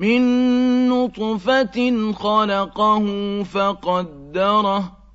مِن نُّطْفَةٍ خَلَقَهُ فَقَدَّرَهُ